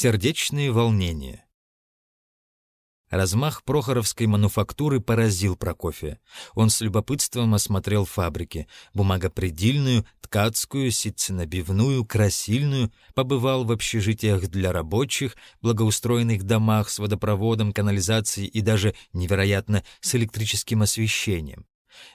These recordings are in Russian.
Сердечные волнения. Размах прохоровской мануфактуры поразил Прокофия. Он с любопытством осмотрел фабрики. Бумагопредельную, ткацкую, ситценабивную, красильную. Побывал в общежитиях для рабочих, благоустроенных домах с водопроводом, канализацией и даже, невероятно, с электрическим освещением.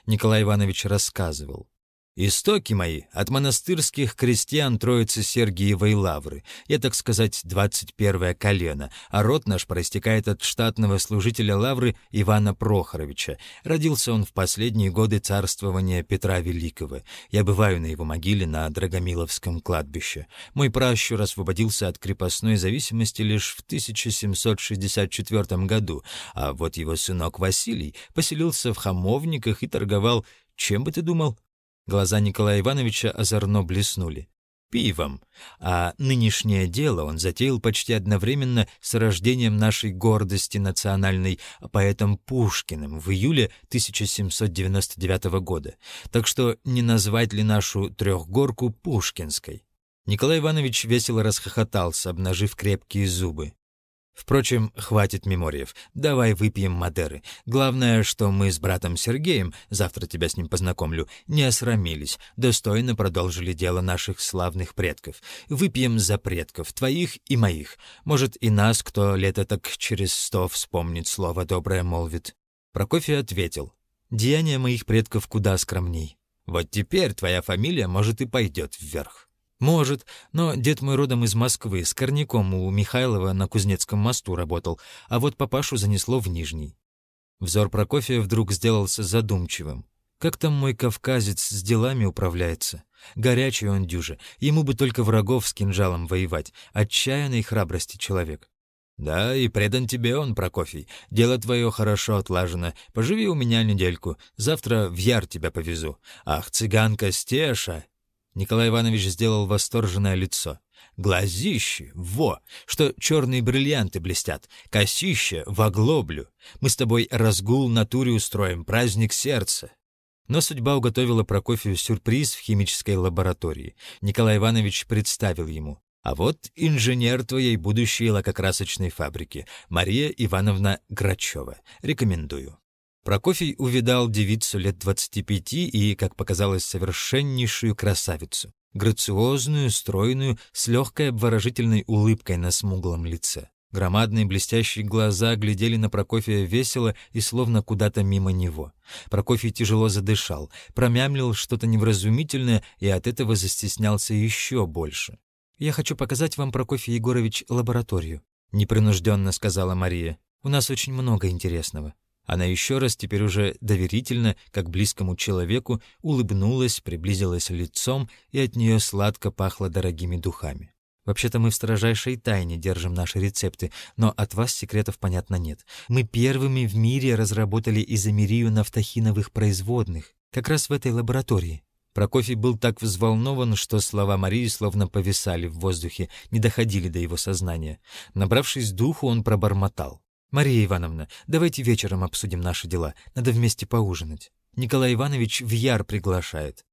Николай Иванович рассказывал. Истоки мои от монастырских крестьян Троицы Сергиевой Лавры. Я, так сказать, двадцать первое колено, а род наш проистекает от штатного служителя Лавры Ивана Прохоровича. Родился он в последние годы царствования Петра Великого. Я бываю на его могиле на Драгомиловском кладбище. Мой пращур освободился от крепостной зависимости лишь в 1764 году, а вот его сынок Василий поселился в Хамовниках и торговал чем бы ты думал? Глаза Николая Ивановича озорно блеснули. Пивом. А нынешнее дело он затеял почти одновременно с рождением нашей гордости национальной поэтом Пушкиным в июле 1799 года. Так что не назвать ли нашу трехгорку Пушкинской? Николай Иванович весело расхохотался, обнажив крепкие зубы. Впрочем, хватит мемориев. Давай выпьем Мадеры. Главное, что мы с братом Сергеем, завтра тебя с ним познакомлю, не осрамились, достойно продолжили дело наших славных предков. Выпьем за предков, твоих и моих. Может, и нас, кто лето так через сто вспомнит, слово доброе молвит. Прокофий ответил. Деяния моих предков куда скромней. Вот теперь твоя фамилия, может, и пойдет вверх. «Может, но дед мой родом из Москвы, с корняком у Михайлова на Кузнецком мосту работал, а вот папашу занесло в Нижний». Взор Прокофия вдруг сделался задумчивым. «Как там мой кавказец с делами управляется? Горячий он дюже, ему бы только врагов с кинжалом воевать, отчаянной храбрости человек». «Да, и предан тебе он, Прокофий. Дело твое хорошо отлажено. Поживи у меня недельку. Завтра в Яр тебя повезу. Ах, цыганка Стеша!» Николай Иванович сделал восторженное лицо. Глазище, во, что черные бриллианты блестят, косище в оглоблю. Мы с тобой разгул натуре устроим, праздник сердца. Но судьба уготовила Прокофию сюрприз в химической лаборатории. Николай Иванович представил ему. А вот инженер твоей будущей лакокрасочной фабрики, Мария Ивановна Грачева. Рекомендую. Прокофий увидал девицу лет двадцати пяти и, как показалось, совершеннейшую красавицу, грациозную, стройную, с легкой обворожительной улыбкой на смуглом лице. Громадные блестящие глаза глядели на Прокофия весело и словно куда-то мимо него. Прокофий тяжело задышал, промямлил что-то невразумительное и от этого застеснялся еще больше. «Я хочу показать вам, Прокофий Егорович, лабораторию», — непринужденно сказала Мария. «У нас очень много интересного». Она еще раз, теперь уже доверительно, как близкому человеку, улыбнулась, приблизилась лицом, и от нее сладко пахло дорогими духами. Вообще-то мы в строжайшей тайне держим наши рецепты, но от вас секретов, понятно, нет. Мы первыми в мире разработали изомерию нафтахиновых производных, как раз в этой лаборатории. Прокофий был так взволнован, что слова Марии словно повисали в воздухе, не доходили до его сознания. Набравшись духу, он пробормотал. «Мария Ивановна, давайте вечером обсудим наши дела. Надо вместе поужинать. Николай Иванович в Яр приглашает.